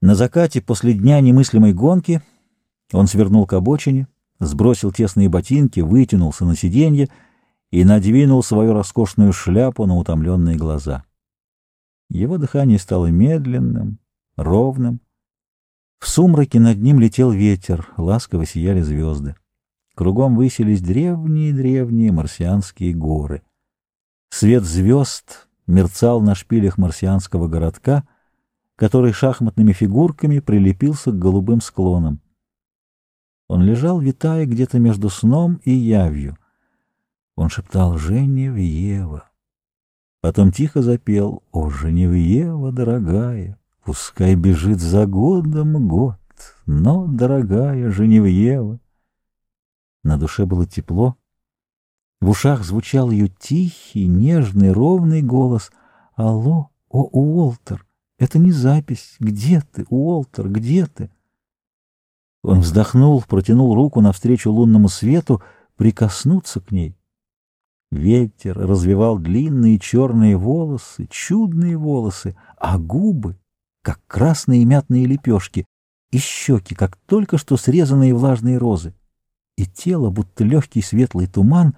На закате после дня немыслимой гонки он свернул к обочине, сбросил тесные ботинки, вытянулся на сиденье и надвинул свою роскошную шляпу на утомленные глаза. Его дыхание стало медленным, ровным. В сумраке над ним летел ветер, ласково сияли звезды. Кругом высились древние-древние марсианские горы. Свет звезд мерцал на шпилях марсианского городка, который шахматными фигурками прилепился к голубым склонам. Он лежал, витая где-то между сном и явью. Он шептал «Женевьева». Потом тихо запел «О, Женевьева, дорогая, пускай бежит за годом год, но, дорогая Женевьева». На душе было тепло. В ушах звучал ее тихий, нежный, ровный голос. «Алло, о, Уолтер, это не запись. Где ты, Уолтер, где ты?» Он вздохнул, протянул руку навстречу лунному свету, прикоснуться к ней. Ветер развивал длинные черные волосы, чудные волосы, а губы, как красные мятные лепешки, и щеки, как только что срезанные влажные розы и тело, будто легкий светлый туман,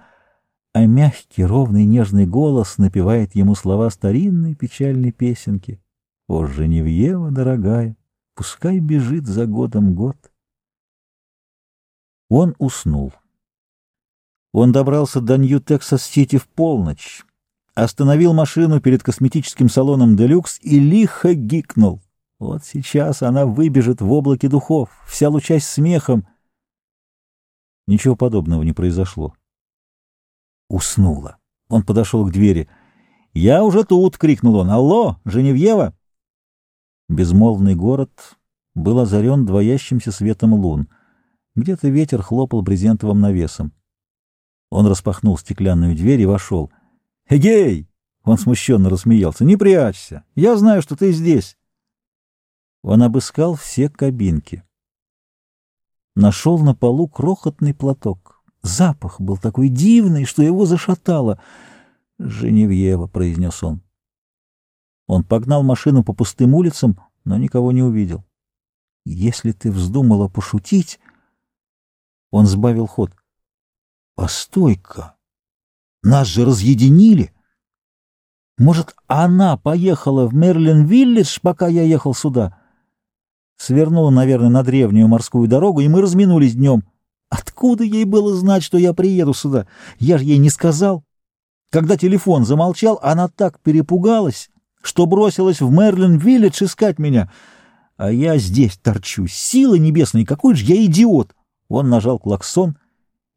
а мягкий, ровный, нежный голос напевает ему слова старинной печальной песенки. «О, Женевьева, дорогая, пускай бежит за годом год». Он уснул. Он добрался до Нью-Тексас-Сити в полночь, остановил машину перед косметическим салоном «Делюкс» и лихо гикнул. Вот сейчас она выбежит в облаке духов, вся лучась смехом, Ничего подобного не произошло. Уснула. Он подошел к двери. «Я уже тут!» — крикнул он. «Алло, Женевьева!» Безмолвный город был озарен двоящимся светом лун. Где-то ветер хлопал брезентовым навесом. Он распахнул стеклянную дверь и вошел. «Эгей!» — он смущенно рассмеялся. «Не прячься! Я знаю, что ты здесь!» Он обыскал все кабинки нашел на полу крохотный платок. Запах был такой дивный, что его зашатало. «Женевьева», — произнес он. Он погнал машину по пустым улицам, но никого не увидел. «Если ты вздумала пошутить...» Он сбавил ход. «Постой-ка! Нас же разъединили! Может, она поехала в Мерлин-Виллидж, пока я ехал сюда?» Свернула, наверное, на древнюю морскую дорогу, и мы разминулись днем. Откуда ей было знать, что я приеду сюда? Я же ей не сказал. Когда телефон замолчал, она так перепугалась, что бросилась в Мерлин-Виллидж искать меня. А я здесь торчу. Сила небесная, какой же я идиот! Он нажал клаксон,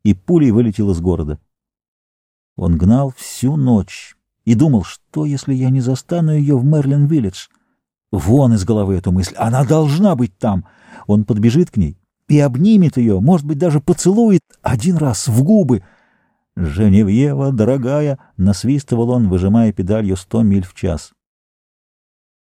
и пулей вылетел из города. Он гнал всю ночь и думал, что, если я не застану ее в Мерлин-Виллидж? Вон из головы эту мысль. Она должна быть там. Он подбежит к ней и обнимет ее, может быть, даже поцелует один раз в губы. «Женевьева, дорогая!» — насвистывал он, выжимая педалью сто миль в час.